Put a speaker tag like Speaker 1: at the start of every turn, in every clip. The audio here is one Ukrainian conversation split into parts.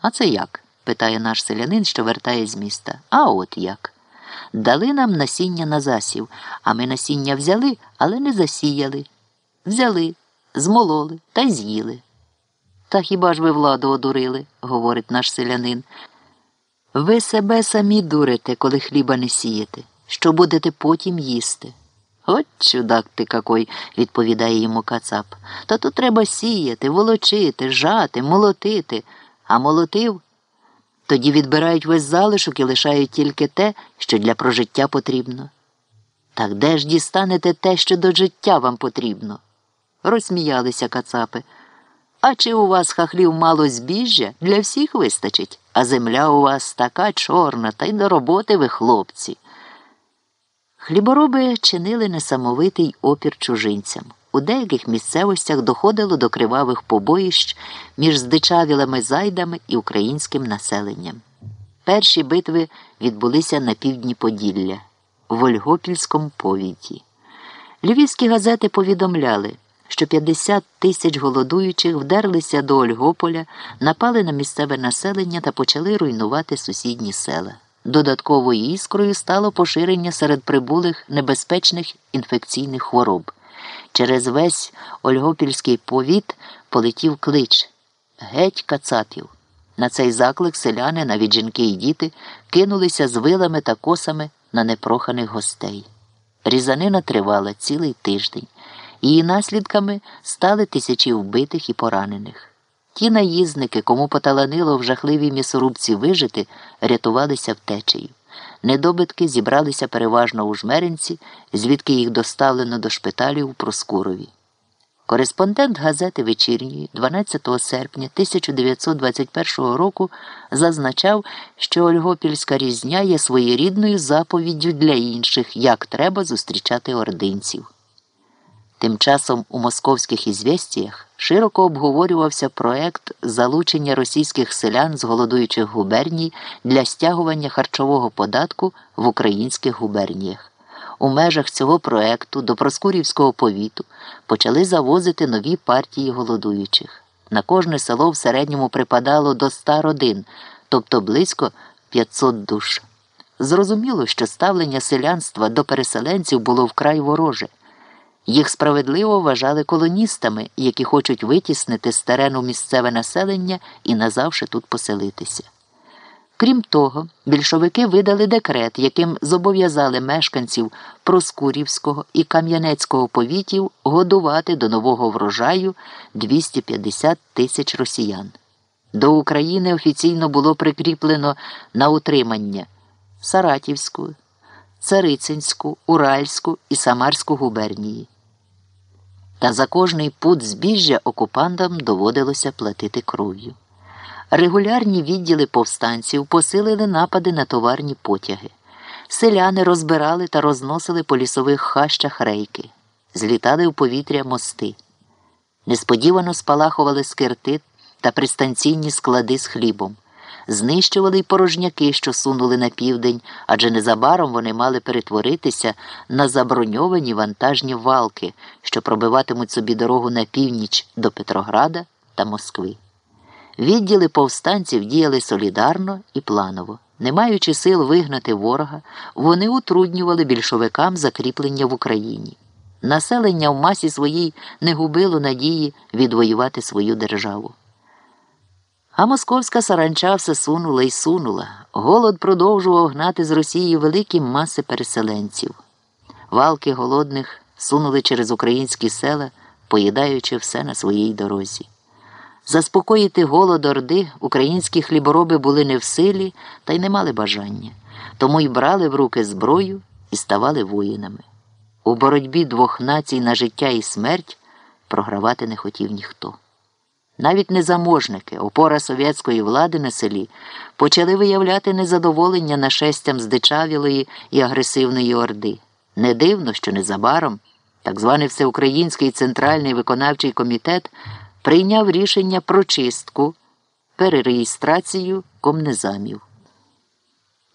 Speaker 1: А це як? питає наш селянин, що вертає з міста. А от як. Дали нам насіння на засів, а ми насіння взяли, але не засіяли. Взяли, змололи та з'їли. Та хіба ж ви владу одурили, говорить наш селянин. Ви себе самі дурите, коли хліба не сієте, що будете потім їсти. От чудак ти какой, відповідає йому кацап. Та то треба сіяти, волочити, жати, молотити, а молотив. Тоді відбирають весь залишок і лишають тільки те, що для прожиття потрібно. Так де ж дістанете те, що до життя вам потрібно? Розсміялися кацапи. А чи у вас хахлів мало збіжжя? Для всіх вистачить, а земля у вас така чорна, та й до роботи ви хлопці. Хлібороби чинили несамовитий опір чужинцям. У деяких місцевостях доходило до кривавих побоїщ між здичавілими зайдами і українським населенням. Перші битви відбулися на півдні Поділля, в Ольгопільському повіті. Львівські газети повідомляли, що 50 тисяч голодуючих вдерлися до Ольгополя, напали на місцеве населення та почали руйнувати сусідні села. Додатковою іскрою стало поширення серед прибулих небезпечних інфекційних хвороб. Через весь Ольгопільський повіт полетів клич Геть кацапів. На цей заклик селяни, навіть жінки і діти, кинулися з вилами та косами на непроханих гостей. Різанина тривала цілий тиждень. Її наслідками стали тисячі вбитих і поранених. Ті наїзники, кому поталанило в жахливій місорубці вижити, рятувалися втечею. Недобитки зібралися переважно у жмеринці, звідки їх доставлено до шпиталів у Проскурові. Кореспондент газети вечірньої 12 серпня 1921 року зазначав, що Ольгопільська різня є своєрідною заповіддю для інших, як треба зустрічати ординців. Тим часом у московських ізвістіях широко обговорювався проект залучення російських селян з голодуючих губерній для стягування харчового податку в українських губерніях. У межах цього проекту до Проскурівського повіту почали завозити нові партії голодуючих. На кожне село в середньому припадало до 100 родин, тобто близько 500 душ. Зрозуміло, що ставлення селянства до переселенців було вкрай вороже. Їх справедливо вважали колоністами, які хочуть витіснити з терену місцеве населення і назавше тут поселитися. Крім того, більшовики видали декрет, яким зобов'язали мешканців Проскурівського і Кам'янецького повітів годувати до нового врожаю 250 тисяч росіян. До України офіційно було прикріплено на утримання Саратівську, Царицинську, Уральську і Самарську губернії. Та за кожний пут збіжжя окупантам доводилося платити кров'ю. Регулярні відділи повстанців посилили напади на товарні потяги. Селяни розбирали та розносили по лісових хащах рейки, злітали в повітря мости. Несподівано спалахували скирти та пристанційні склади з хлібом, знищували й порожняки, що сунули на південь, адже незабаром вони мали перетворитися на заброньовані вантажні валки, що пробиватимуть собі дорогу на північ до Петрограда та Москви. Відділи повстанців діяли солідарно і планово. Не маючи сил вигнати ворога, вони утруднювали більшовикам закріплення в Україні. Населення в масі своїй не губило надії відвоювати свою державу. А московська саранча все сунула і сунула. Голод продовжував гнати з Росії великі маси переселенців. Валки голодних сунули через українські села, поїдаючи все на своїй дорозі. Заспокоїти голод Орди українські хлібороби були не в силі та й не мали бажання, тому й брали в руки зброю і ставали воїнами. У боротьбі двох націй на життя і смерть програвати не хотів ніхто. Навіть незаможники, опора совєтської влади на селі, почали виявляти незадоволення нашестям здичавілої і агресивної орди. Не дивно, що незабаром так званий Всеукраїнський центральний виконавчий комітет прийняв рішення про чистку, перереєстрацію комнезамів.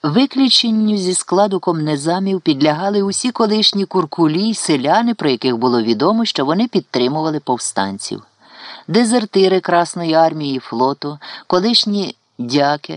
Speaker 1: Виключенню зі складу комнезамів підлягали усі колишні куркулі й селяни, про яких було відомо, що вони підтримували повстанців. Дезертири Красної армії і флоту, колишні Дяке.